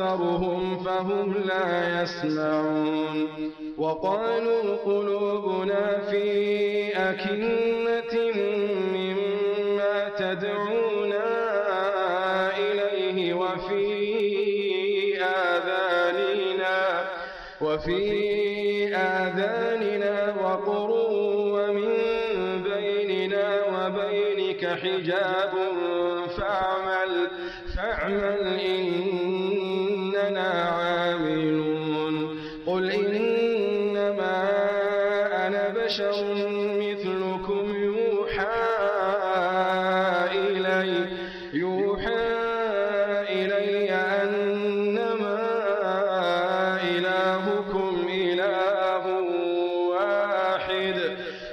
أكثرهم فهم لا يسمعون. وقالوا قلوبنا في أكنة مما تدعونا إليه وفي آذاننا وفي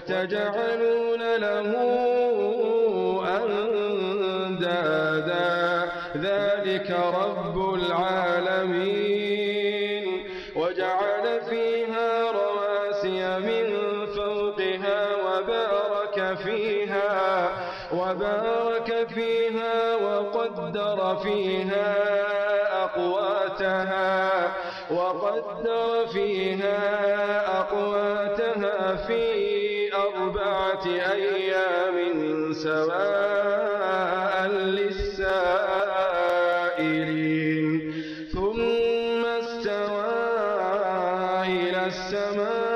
وتجعلون له أندادا. ذلك رب العالمين. وجعل فيها رواسي من فوقها وبارك فيها وبارك فيها وقدر فيها السماء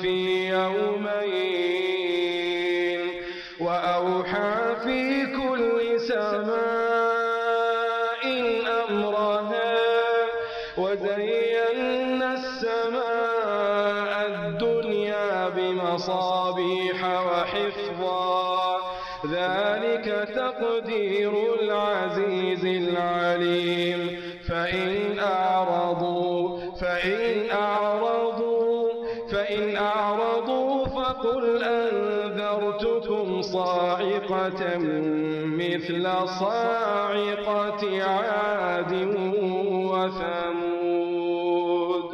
في يومين. مثل صاعقة عاد وثمود.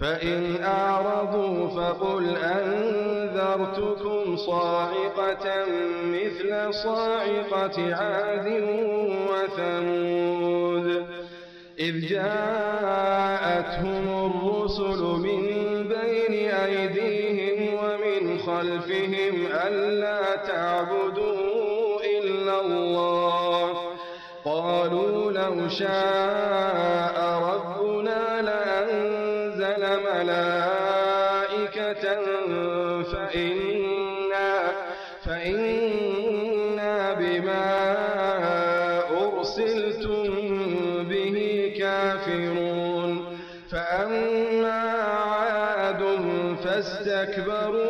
فإن أعرضوا فقل أنذرتكم صاعقة مثل صاعقة عاد وثمود. إذ جاءتهم الرسل من خلفهم ألا تعبدوا إلا الله. قالوا لو شاء ربنا لأنزل ملائكة فإنا, فإنا بما أرسلتم به كافرون. فأما عاد فاستكبروا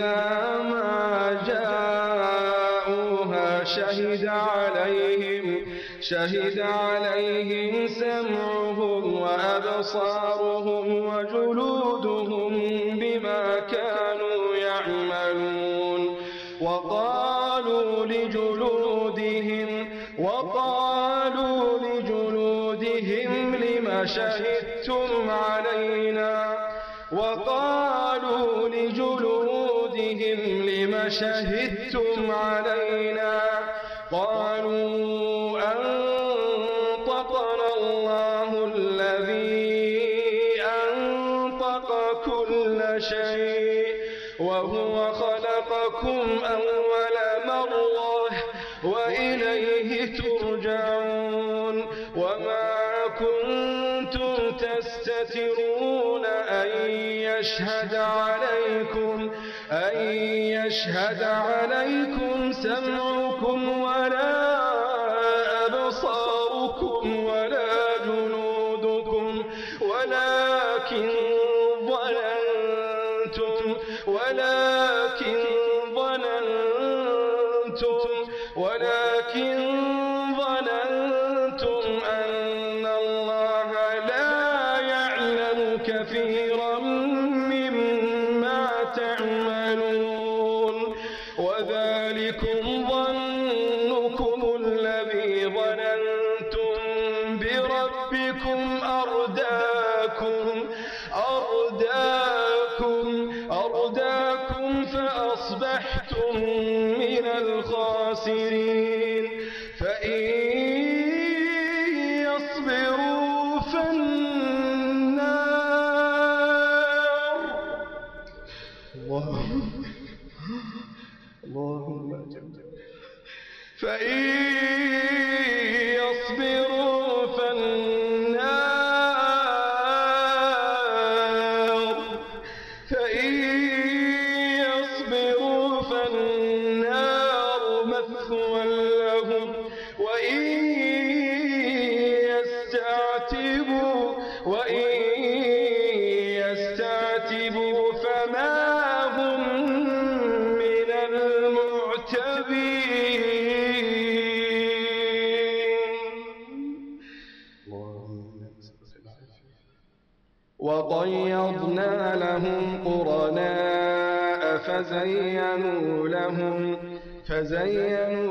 شهد عليهم سمعهم وأبصارهم وجلودهم بما كانوا يعملون. وقالوا لجلودهم وقالوا لجلودهم لم شهدتم علينا؟ وقالوا لجلودهم لم شهدتم علينا؟ قالوا يشهد عليكم سمعكم ولا أرداكم فأصبحتم من الخاسرين. وإن يستعتبوا فما هم من المعتبين وقيضنا لهم قرناء فزينوا لهم فزينوا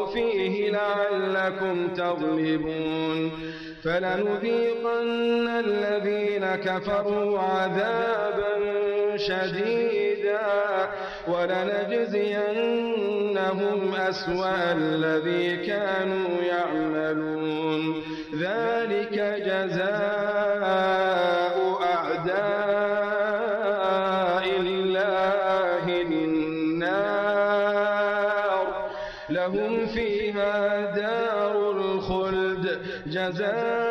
لعلكم تغلبون. فلنذيقن الذين كفروا عذابا شديدا ولنجزينهم أسوأ الذي كانوا يعملون. ذلك جزاء لهم فيها دار الخلد جزاء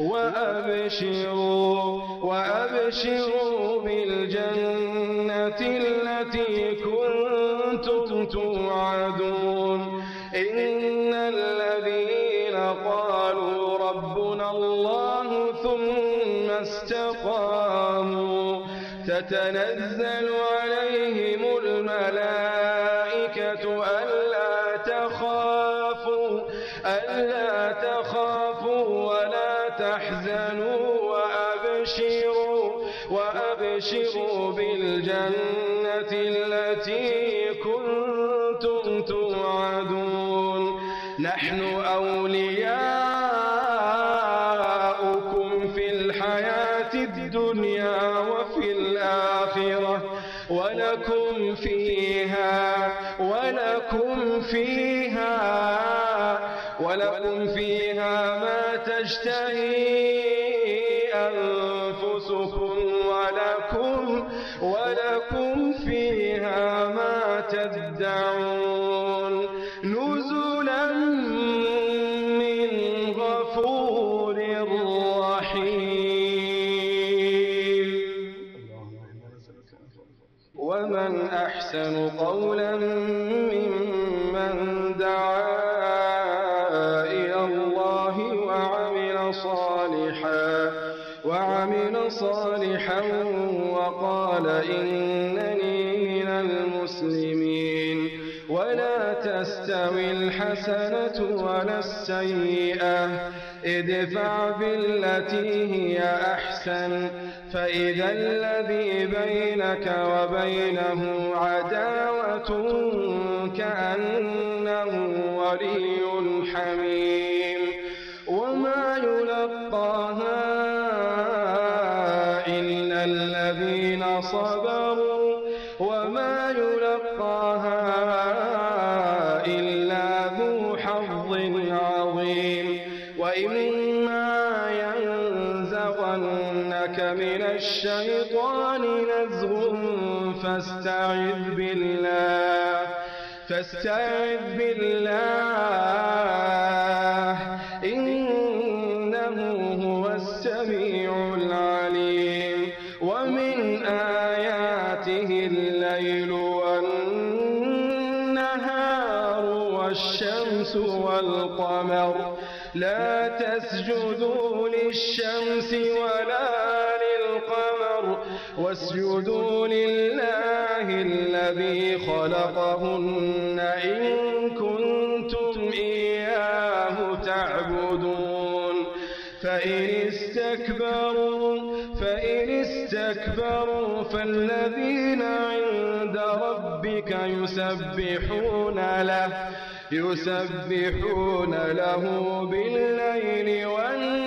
وأبشروا وأبشروا بالجنة التي كنتم توعدون. إن الذين قالوا ربنا الله ثم استقاموا تتنزل عليهم أنفسكم ولكم ولكم فيها الحسنة ولا السيئة. ادفع بالتي هي أحسن. فإذا الذي بينك وبينه عداوة كأنه ولي حميم. الشيطان نزغ فاستعذ بالله فاستعذ بالله. إنه هو السميع العليم. ومن آياته الليل والنهار والشمس والقمر. لا تسجدوا للشمس ولا واسجدوا لله الذي خلقهن إن كنتم إياه تعبدون. فإن استكبروا فإن استكبروا فالذين عند ربك يسبحون له يسبحون له بالليل والنهار.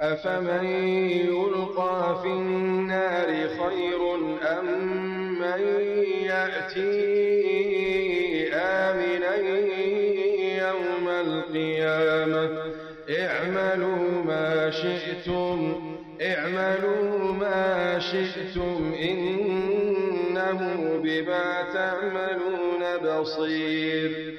أفمن يلقى في النار خير أم من يأتي آمنا يوم القيامة اعملوا ما شئتم اعملوا ما شئتم إنه بما تعملون بصير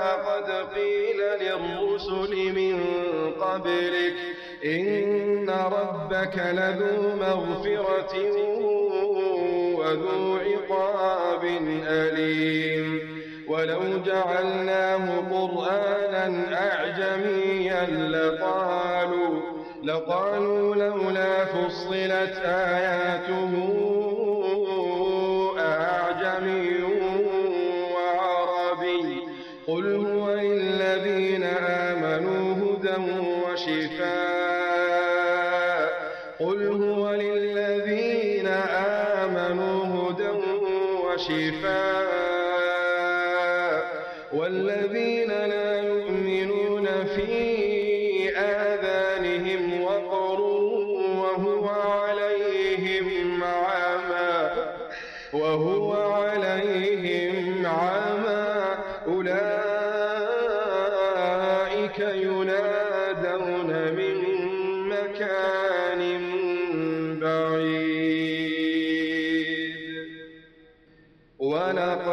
قبلك. إن ربك لذو مغفرة وذو عقاب أليم. ولو جعلناه قرآنا أعجميا لقالوا لقالوا لولا فصلت آياته وشفاء والذين لا يؤمنون في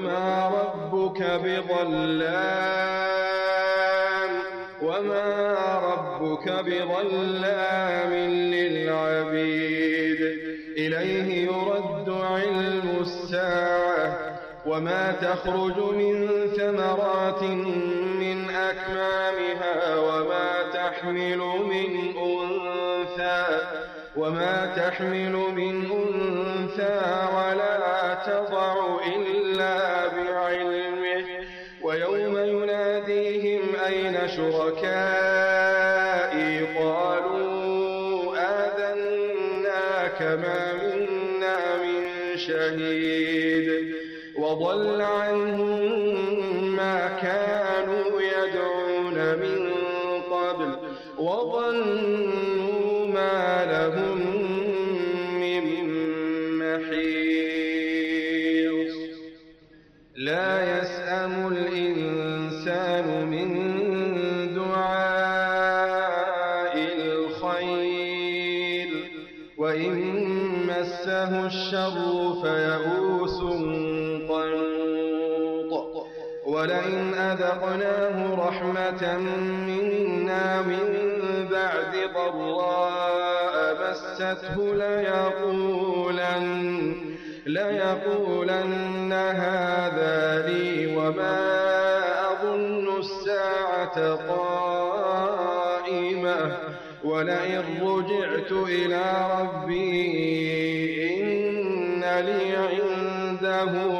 وما ربك بظلام وما ربك بظلام للعبيد. إليه يرد علم الساعة وما تخرج من ثمرات من أكمامها وما تحمل من أنثى وما تحمل من أنثى ولا وضل عنهم ما كانوا أذقناه رحمة منا من بعد ضراء مسته ليقولن ليقولن هذا لي وما أظن الساعة قائمة. ولئن رجعت إلى ربي إن لي عنده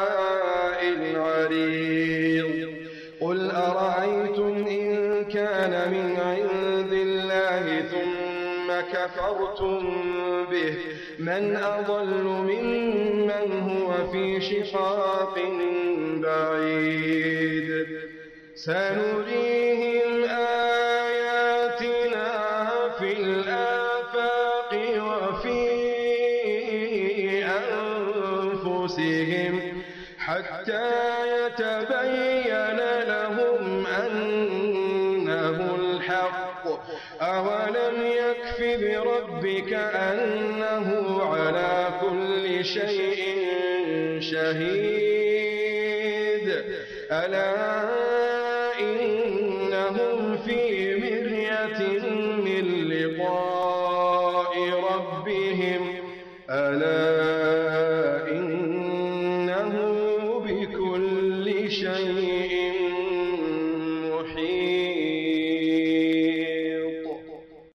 كفرتم به. من أضل ممن هو في شقاق بعيد. سنريهم آياتنا في الآفاق وفي أنفسهم حتى يتبين لهم الحق أولم يكف بربك أنه على كل شيء شهيد ألا